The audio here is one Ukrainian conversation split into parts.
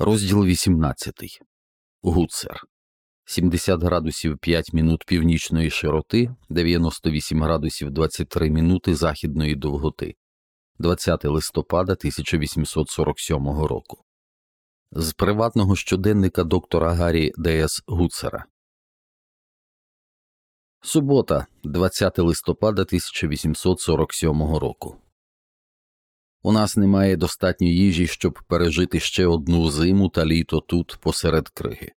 Розділ 18. Гуцер 70 градусів 5 минут північної широти, 98 градусів 23 минути західної довготи, 20 листопада 1847 року. З приватного щоденника доктора Гаррі Д.С. Гуцера. Субота, 20 листопада 1847 року. У нас немає достатньо їжі, щоб пережити ще одну зиму та літо тут посеред криги,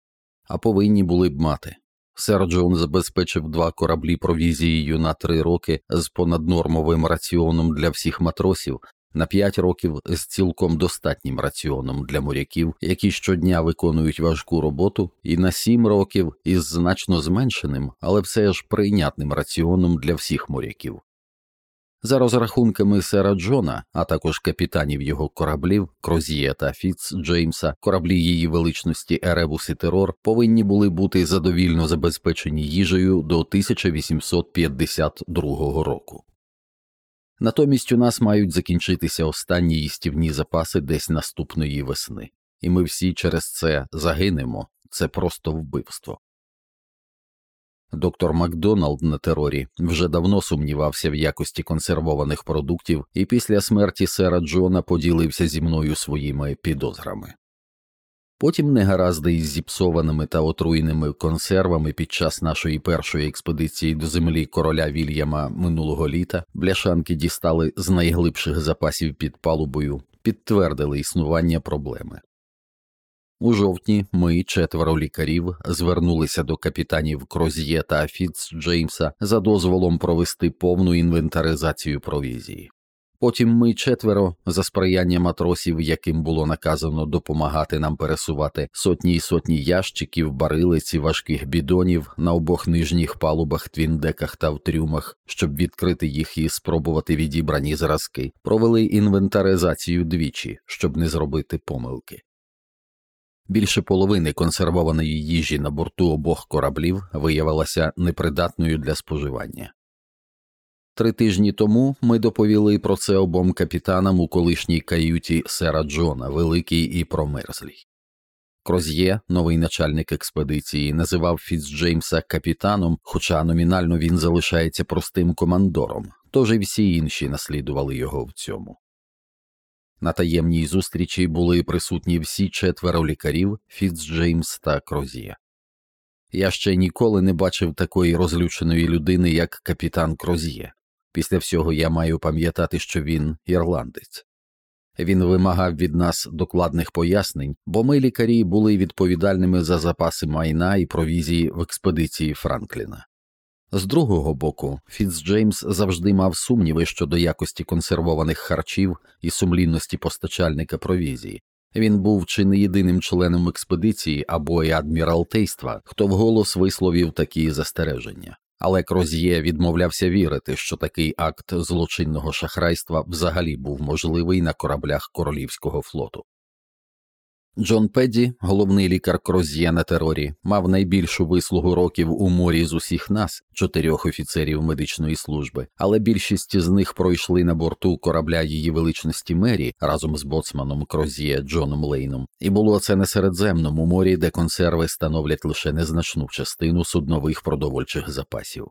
а повинні були б мати. Сер Джон забезпечив два кораблі провізією на три роки з понаднормовим раціоном для всіх матросів, на п'ять років з цілком достатнім раціоном для моряків, які щодня виконують важку роботу, і на сім років із значно зменшеним, але все ж прийнятним раціоном для всіх моряків. За розрахунками сера Джона, а також капітанів його кораблів Крозіє та Фіц Джеймса, кораблі її величності Еребус і Терор повинні були бути задовільно забезпечені їжею до 1852 року. Натомість у нас мають закінчитися останні їстівні запаси десь наступної весни, і ми всі через це загинемо це просто вбивство. Доктор Макдоналд на терорі вже давно сумнівався в якості консервованих продуктів і після смерті сера Джона поділився зі мною своїми підозрами. Потім негаразди із зіпсованими та отруєними консервами під час нашої першої експедиції до землі короля Вільяма минулого літа бляшанки дістали з найглибших запасів під палубою, підтвердили існування проблеми. У жовтні ми, четверо лікарів, звернулися до капітанів Кроз'є та Фіц Джеймса за дозволом провести повну інвентаризацію провізії. Потім ми четверо, за сприяння матросів, яким було наказано допомагати нам пересувати сотні й сотні ящиків, барилиць і важких бідонів на обох нижніх палубах, твіндеках та в трюмах, щоб відкрити їх і спробувати відібрані зразки, провели інвентаризацію двічі, щоб не зробити помилки. Більше половини консервованої їжі на борту обох кораблів виявилася непридатною для споживання. Три тижні тому ми доповіли про це обом капітанам у колишній каюті сера Джона, великий і промерзлий. Кроз'є, новий начальник експедиції, називав Фіцджеймса капітаном, хоча номінально він залишається простим командором, тож і всі інші наслідували його в цьому. На таємній зустрічі були присутні всі четверо лікарів Фіцджеймс та Крозія. Я ще ніколи не бачив такої розлюченої людини, як капітан Крозіє. Після всього я маю пам'ятати, що він ірландець. Він вимагав від нас докладних пояснень, бо ми, лікарі, були відповідальними за запаси майна і провізії в експедиції Франкліна. З другого боку, Фіцджеймс завжди мав сумніви щодо якості консервованих харчів і сумлінності постачальника провізії. Він був чи не єдиним членом експедиції або й адміралтейства, хто вголос висловив такі застереження. Але Кроз'є відмовлявся вірити, що такий акт злочинного шахрайства взагалі був можливий на кораблях королівського флоту. Джон Педді, головний лікар Кроз'є на терорі, мав найбільшу вислугу років у морі з усіх нас, чотирьох офіцерів медичної служби, але більшість з них пройшли на борту корабля її величності Мері разом з боцманом Кроз'є Джоном Лейном, і було це на Середземному морі, де консерви становлять лише незначну частину суднових продовольчих запасів.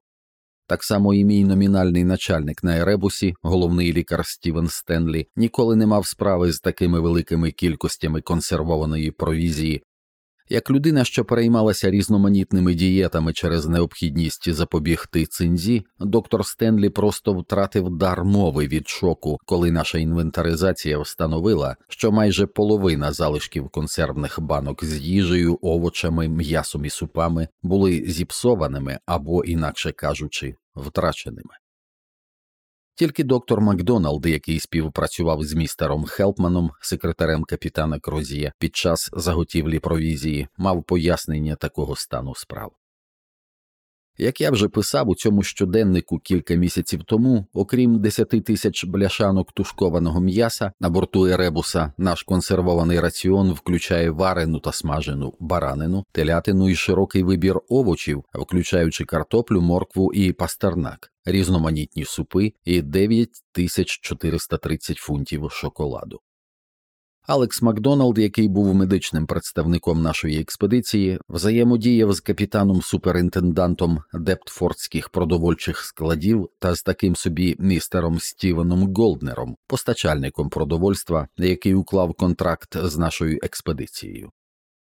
Так само і мій номінальний начальник на Еребусі, головний лікар Стівен Стенлі, ніколи не мав справи з такими великими кількостями консервованої провізії. Як людина, що переймалася різноманітними дієтами через необхідність запобігти цинзі, доктор Стенлі просто втратив дар мови від шоку, коли наша інвентаризація встановила, що майже половина залишків консервних банок з їжею, овочами, м'ясом і супами були зіпсованими або, інакше кажучи, втраченими. Тільки доктор Макдоналд, який співпрацював з містером Хелпманом, секретарем капітана Крозія, під час заготівлі провізії, мав пояснення такого стану справ. Як я вже писав у цьому щоденнику кілька місяців тому, окрім 10 тисяч бляшанок тушкованого м'яса на борту Еребуса, наш консервований раціон включає варену та смажену баранину, телятину і широкий вибір овочів, включаючи картоплю, моркву і пастернак, різноманітні супи і 9430 фунтів шоколаду. Алекс Макдоналд, який був медичним представником нашої експедиції, взаємодіяв з капітаном суперінтендантом Дептфордських продовольчих складів та з таким собі містером Стівеном Голднером, постачальником продовольства, який уклав контракт з нашою експедицією.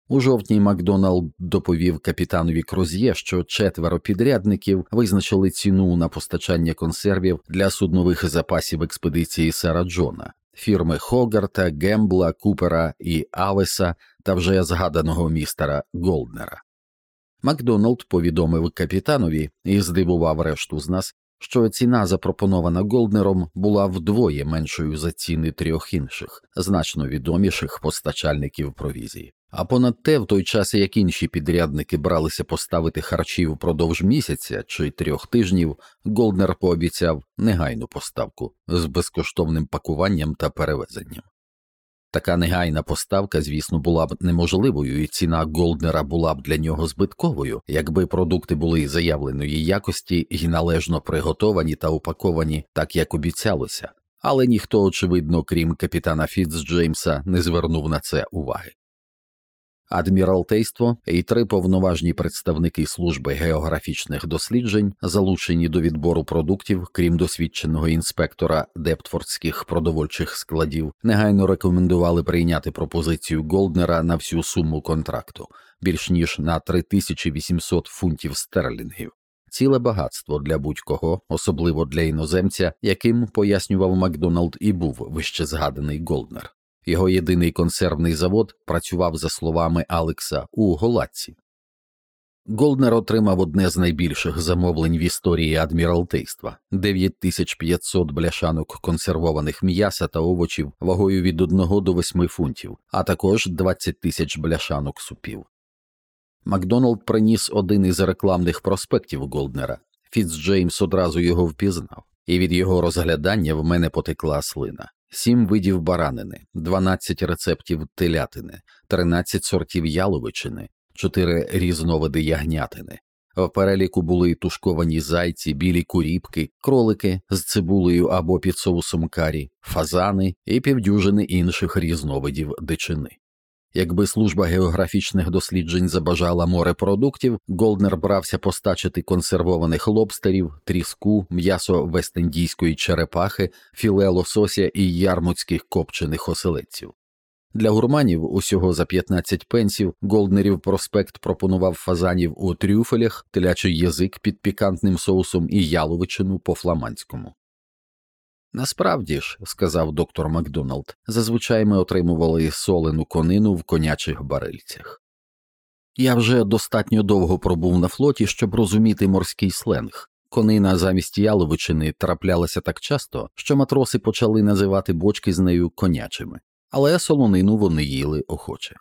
У жовтні Макдоналд доповів капітанові Круз'є, що четверо підрядників визначили ціну на постачання консервів для суднових запасів експедиції Сара Джона, фірми Хогарта, Гембла, Купера і Авеса та вже згаданого містера Голднера. Макдоналд повідомив капітанові і здивував решту з нас, що ціна, запропонована Голднером, була вдвоє меншою за ціни трьох інших, значно відоміших постачальників провізії. А понад те, в той час як інші підрядники бралися поставити харчів впродовж місяця чи трьох тижнів, Голднер пообіцяв негайну поставку з безкоштовним пакуванням та перевезенням. Така негайна поставка, звісно, була б неможливою, і ціна Голднера була б для нього збитковою, якби продукти були заявленої якості і належно приготовані та упаковані так, як обіцялося, але ніхто, очевидно, крім капітана Фіцджеймса, не звернув на це уваги. Адміралтейство і три повноважні представники служби географічних досліджень, залучені до відбору продуктів, крім досвідченого інспектора дептфордських продовольчих складів, негайно рекомендували прийняти пропозицію Голднера на всю суму контракту більш ніж на 3800 фунтів стерлінгів. Ціле багатство для будь-кого, особливо для іноземця, яким пояснював Макдоналд і був вище згаданий Голднер. Його єдиний консервний завод працював, за словами Алекса, у Голландці. Голднер отримав одне з найбільших замовлень в історії адміралтейства 9500 бляшанок консервованих м'яса та овочів вагою від 1 до 8 фунтів, а також 20 тисяч бляшанок супів. Макдоналд приніс один із рекламних проспектів Голднера. Фіцджеймс одразу його впізнав, і від його розглядання в мене потекла слина. Сім видів баранини, 12 рецептів телятини, 13 сортів яловичини, 4 різновиди ягнятини. В переліку були тушковані зайці, білі куріпки, кролики з цибулею або під соусом карі, фазани і півдюжини інших різновидів дичини. Якби служба географічних досліджень забажала море продуктів, Голднер брався постачити консервованих лобстерів, тріску, м'ясо вестендійської черепахи, філе лосося і ярмутських копчених оселедців. Для гурманів усього за 15 пенсів Голднерів проспект пропонував фазанів у трюфелях, телячий язик під пікантним соусом і яловичину по фламандському. Насправді ж, сказав доктор Макдоналд, зазвичай ми отримували солену конину в конячих барильцях. Я вже достатньо довго пробув на флоті, щоб розуміти морський сленг. Конина замість яловичини траплялася так часто, що матроси почали називати бочки з нею конячими, але солонину вони їли охоче.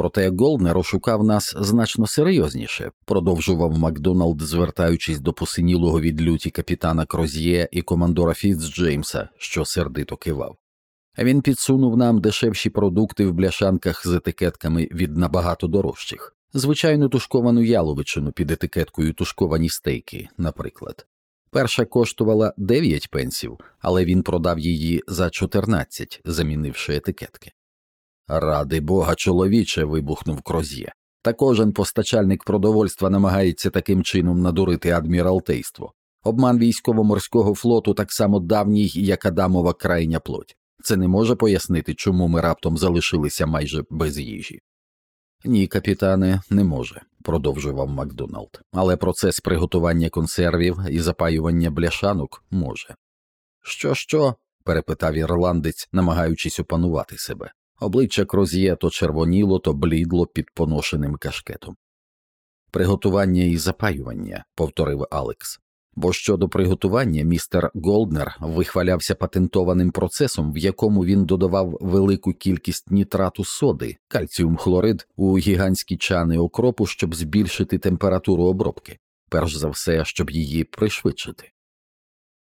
Проте Голднер ошукав нас значно серйозніше, продовжував Макдоналд, звертаючись до посинілого від люті капітана Кроз'є і командора Фіцджеймса, що сердито кивав. Він підсунув нам дешевші продукти в бляшанках з етикетками від набагато дорожчих, звичайну тушковану яловичину під етикеткою тушковані стейки, наприклад. Перша коштувала 9 пенсів, але він продав її за 14, замінивши етикетки. Ради бога, чоловіче. вибухнув Кроз'є. Та кожен постачальник продовольства намагається таким чином надурити адміралтейство. Обман військово-морського флоту так само давній, як Адамова крайня плоть. Це не може пояснити, чому ми раптом залишилися майже без їжі. Ні, капітане, не може, продовжував Макдоналд, але процес приготування консервів і запаювання бляшанок може. Що, що? перепитав ірландець, намагаючись опанувати себе. Обличчя Кроз'є то червоніло, то блідло під поношеним кашкетом. Приготування і запаювання, повторив Алекс. Бо щодо приготування містер Голднер вихвалявся патентованим процесом, в якому він додавав велику кількість нітрату соди, кальціум хлорид у гігантські чани окропу, щоб збільшити температуру обробки, перш за все, щоб її пришвидшити.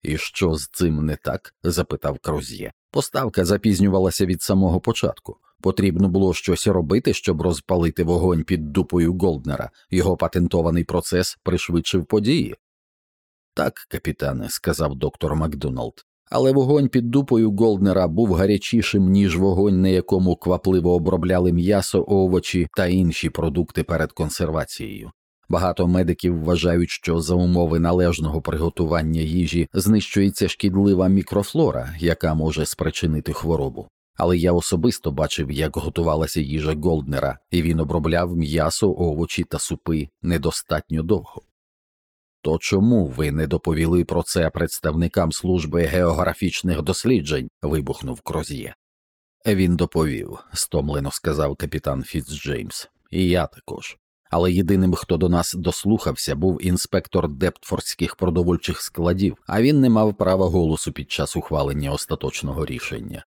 І що з цим не так? запитав Кроз'є. Поставка запізнювалася від самого початку. Потрібно було щось робити, щоб розпалити вогонь під дупою Голднера, його патентований процес пришвидшив події. Так, капітане, сказав доктор Макдоналд, Але вогонь під дупою Голднера був гарячішим, ніж вогонь, на якому квапливо обробляли м'ясо, овочі та інші продукти перед консервацією. Багато медиків вважають, що за умови належного приготування їжі знищується шкідлива мікрофлора, яка може спричинити хворобу. Але я особисто бачив, як готувалася їжа Голднера, і він обробляв м'ясо, овочі та супи недостатньо довго. То чому ви не доповіли про це представникам служби географічних досліджень? вибухнув Кроз'є. Він доповів, стомлено сказав капітан Фіцджеймс, і я також. Але єдиним, хто до нас дослухався, був інспектор дептфордських продовольчих складів, а він не мав права голосу під час ухвалення остаточного рішення.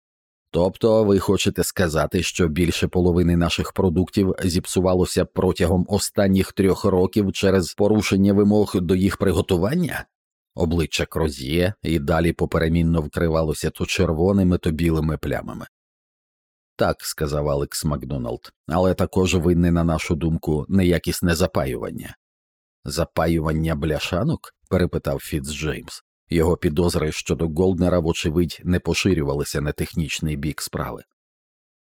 Тобто ви хочете сказати, що більше половини наших продуктів зіпсувалося протягом останніх трьох років через порушення вимог до їх приготування? Обличчя Кроз'є і далі поперемінно вкривалося то червоними, то білими плямами. Так, сказав Алекс Макдоналд, але також винне, на нашу думку, неякісне запаювання. Запаювання бляшанок? перепитав Фіцджеймс. Його підозри щодо Голднера, вочевидь, не поширювалися на технічний бік справи.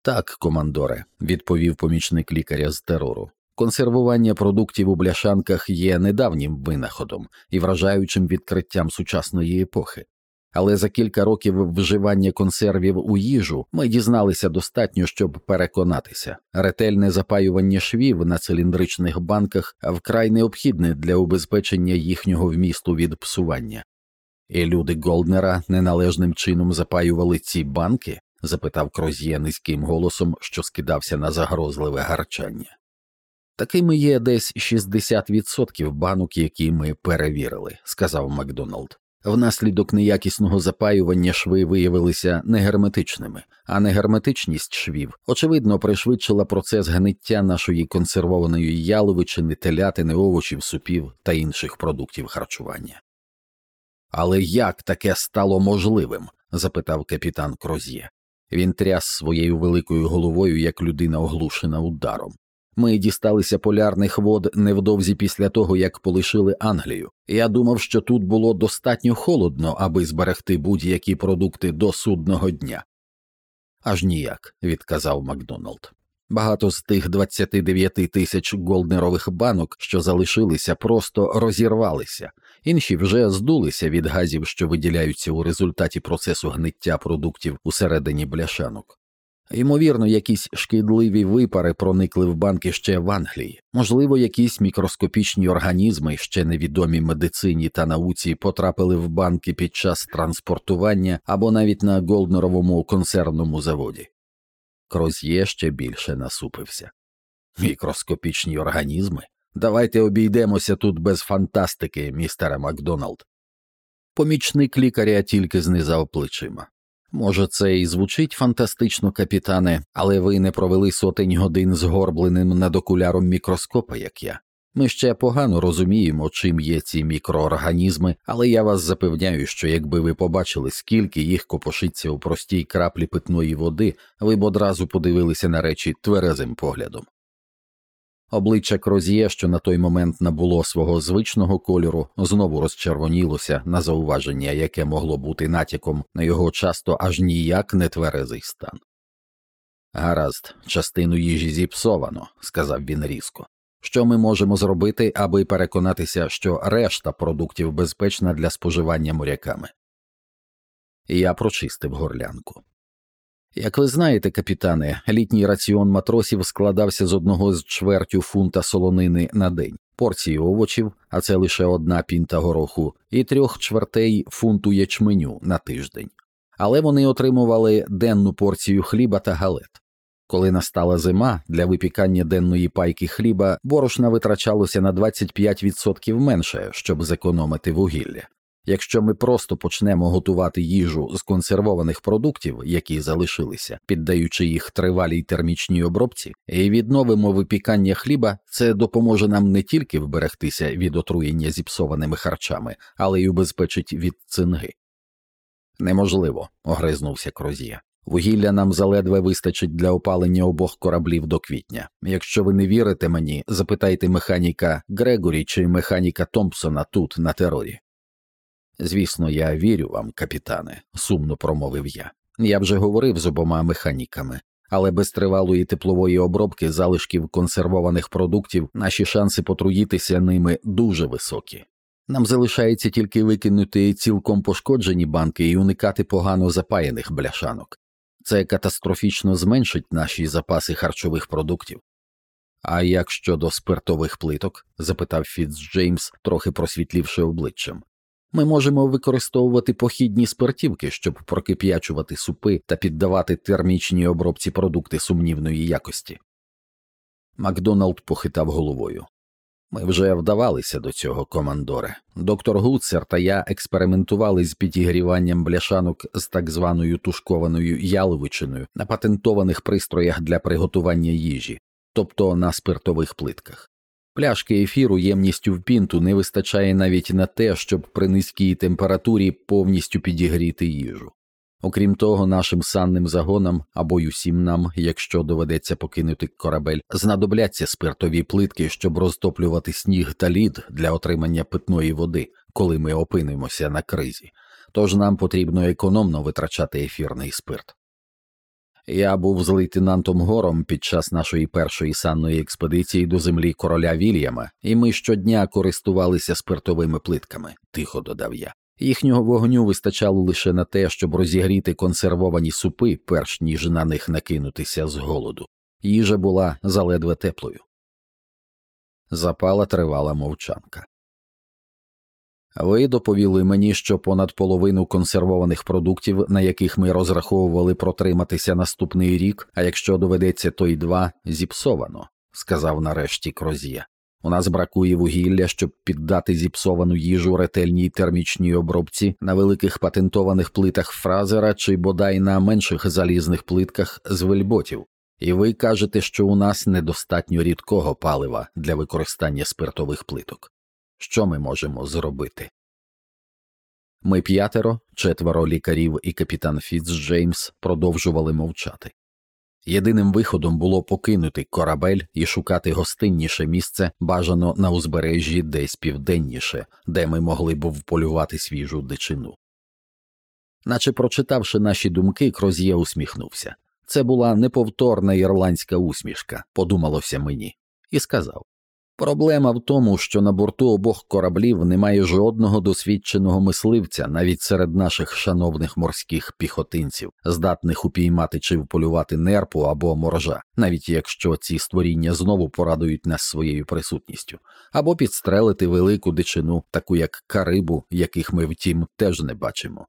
Так, командоре, відповів помічник лікаря з терору. Консервування продуктів у бляшанках є недавнім винаходом і вражаючим відкриттям сучасної епохи. Але за кілька років вживання консервів у їжу ми дізналися достатньо, щоб переконатися, ретельне запаювання швів на циліндричних банках вкрай необхідне для убезпечення їхнього вмісту від псування. І люди Голднера неналежним чином запаювали ці банки? запитав Кроз'є низьким голосом, що скидався на загрозливе гарчання. Такими є десь 60% банок, які ми перевірили, сказав Макдоналд. Внаслідок неякісного запаювання шви виявилися негерметичними, а негерметичність швів, очевидно, пришвидшила процес гниття нашої консервованої яловичини, телятини, овочів, супів та інших продуктів харчування. Але як таке стало можливим? запитав капітан Кроз'є. Він тряс своєю великою головою, як людина оглушена ударом. Ми дісталися полярних вод невдовзі після того, як полишили Англію. Я думав, що тут було достатньо холодно, аби зберегти будь-які продукти до судного дня. Аж ніяк, відказав Макдоналд. Багато з тих 29 тисяч голднерових банок, що залишилися, просто розірвалися, інші вже здулися від газів, що виділяються у результаті процесу гниття продуктів усередині бляшанок. Ймовірно, якісь шкідливі випари проникли в банки ще в Англії, можливо, якісь мікроскопічні організми, ще невідомі медицині та науці, потрапили в банки під час транспортування або навіть на голднеровому консервному заводі. Кроз'є ще більше насупився. Мікроскопічні організми? Давайте обійдемося тут без фантастики, містере Макдоналд. Помічник лікаря тільки знизав плечима. Може, це і звучить фантастично, капітане, але ви не провели сотень годин згорбленим над окуляром мікроскопа, як я. Ми ще погано розуміємо, чим є ці мікроорганізми, але я вас запевняю, що якби ви побачили, скільки їх копошиться у простій краплі питної води, ви б одразу подивилися на речі тверезим поглядом. Обличчя Кроз'є, що на той момент набуло свого звичного кольору, знову розчервонілося на зауваження, яке могло бути натяком на його часто аж ніяк не тверезий стан. Гаразд, частину їжі зіпсовано, сказав він різко. Що ми можемо зробити, аби переконатися, що решта продуктів безпечна для споживання моряками? Я прочистив горлянку. Як ви знаєте, капітане, літній раціон матросів складався з одного з чвертю фунта солонини на день, порції овочів, а це лише одна пінта гороху, і трьох чвертей фунту ячменю на тиждень. Але вони отримували денну порцію хліба та галет. Коли настала зима, для випікання денної пайки хліба борошна витрачалося на 25% менше, щоб зекономити вугілля. Якщо ми просто почнемо готувати їжу з консервованих продуктів, які залишилися, піддаючи їх тривалій термічній обробці, і відновимо випікання хліба, це допоможе нам не тільки вберегтися від отруєння зіпсованими харчами, але й убезпечить від цинги. Неможливо, огризнувся Крозія. Вугілля нам заледве вистачить для опалення обох кораблів до квітня. Якщо ви не вірите мені, запитайте механіка Грегорі чи механіка Томпсона тут, на терорі. Звісно, я вірю вам, капітане, сумно промовив я. Я вже говорив з обома механіками, але без тривалої теплової обробки залишків консервованих продуктів наші шанси потруїтися ними дуже високі. Нам залишається тільки викинути цілком пошкоджені банки і уникати погано запаяних бляшанок. Це катастрофічно зменшить наші запаси харчових продуктів. А як щодо спиртових плиток? запитав Фіцджеймс, трохи просвітлівши обличчям. Ми можемо використовувати похідні спиртівки, щоб прокип'ячувати супи та піддавати термічній обробці продукти сумнівної якості. Макдоналд похитав головою. Ми вже вдавалися до цього, командоре. Доктор Гуцер та я експериментували з підігріванням бляшанок з так званою тушкованою яловичиною на патентованих пристроях для приготування їжі, тобто на спиртових плитках. Пляшки ефіру ємністю в пінту не вистачає навіть на те, щоб при низькій температурі повністю підігріти їжу. Окрім того, нашим санним загонам або й усім нам, якщо доведеться покинути корабель, знадобляться спиртові плитки, щоб розтоплювати сніг та лід для отримання питної води, коли ми опинимося на кризі, тож нам потрібно економно витрачати ефірний спирт. Я був з лейтенантом Гором під час нашої першої санної експедиції до землі короля Вільяма, і ми щодня користувалися спиртовими плитками, тихо додав я. Їхнього вогню вистачало лише на те, щоб розігріти консервовані супи, перш ніж на них накинутися з голоду. Їжа була заледве теплою. Запала тривала мовчанка. Ви доповіли мені, що понад половину консервованих продуктів, на яких ми розраховували протриматися наступний рік, а якщо доведеться, то й два, зіпсовано, сказав нарешті Крозія. У нас бракує вугілля, щоб піддати зіпсовану їжу ретельній термічній обробці на великих патентованих плитах фразера чи бодай на менших залізних плитках з вельботів, і ви кажете, що у нас недостатньо рідкого палива для використання спиртових плиток. Що ми можемо зробити? Ми п'ятеро, четверо лікарів і капітан Фіцджеймс продовжували мовчати. Єдиним виходом було покинути корабель і шукати гостинніше місце, бажано на узбережжі десь південніше, де ми могли б вполювати свіжу дичину. Наче прочитавши наші думки, Кроз'є усміхнувся. Це була неповторна ірландська усмішка, подумалося мені, і сказав Проблема в тому, що на борту обох кораблів немає жодного досвідченого мисливця, навіть серед наших шановних морських піхотинців, здатних упіймати чи вполювати нерпу або моржа, навіть якщо ці створіння знову порадують нас своєю присутністю, або підстрелити велику дичину, таку як карибу, яких ми втім теж не бачимо.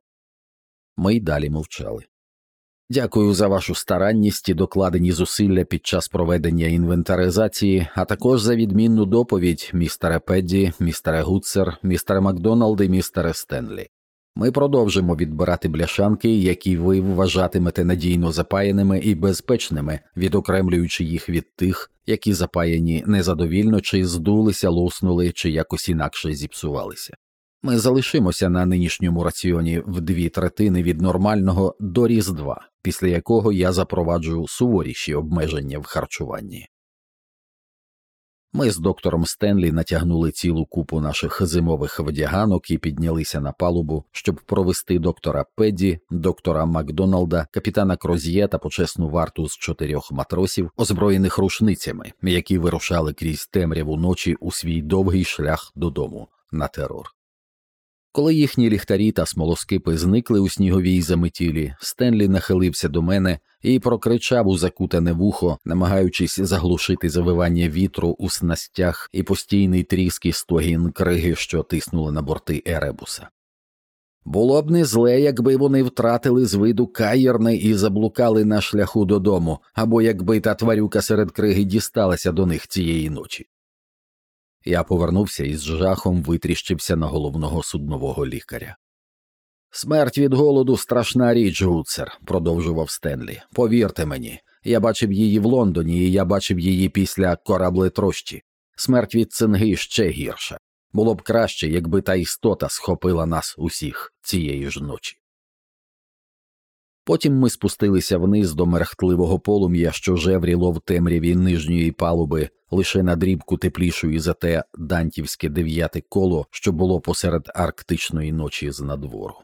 Ми й далі мовчали. Дякую за вашу старанність і докладені зусилля під час проведення інвентаризації, а також за відмінну доповідь містере Педді, містере Гуцер, містере Макдоналд і містере Стенлі. Ми продовжимо відбирати бляшанки, які ви вважатимете надійно запаяними і безпечними, відокремлюючи їх від тих, які запаяні незадовільно чи здулися, луснули, чи якось інакше зіпсувалися. Ми залишимося на нинішньому раціоні в дві третини від нормального до Різдва, після якого я запроваджу суворіші обмеження в харчуванні. Ми з доктором Стенлі натягнули цілу купу наших зимових вдяганок і піднялися на палубу, щоб провести доктора Педді, доктора Макдоналда, капітана Кроз'є та почесну варту з чотирьох матросів, озброєних рушницями, які вирушали крізь темряву ночі у свій довгий шлях додому на терор. Коли їхні ліхтарі та смолоскипи зникли у сніговій заметілі, Стенлі нахилився до мене і прокричав у закутане вухо, намагаючись заглушити завивання вітру у снастях і постійний тріск і стогін криги, що тиснули на борти Еребуса. Було б не зле, якби вони втратили з виду каєрне і заблукали на шляху додому, або якби та тварюка серед криги дісталася до них цієї ночі. Я повернувся і з жахом витріщився на головного суднового лікаря. Смерть від голоду страшна річ, Гуцер, продовжував Стенлі. Повірте мені, я бачив її в Лондоні, і я бачив її після кораблетрощі. Смерть від цинги ще гірша. Було б краще, якби та істота схопила нас усіх цієї ж ночі. Потім ми спустилися вниз до мерехтливого полум'я, що жевріло в темряві нижньої палуби, лише на дрібку теплішої за те дантівське дев'яте коло, що було посеред арктичної ночі з надвору.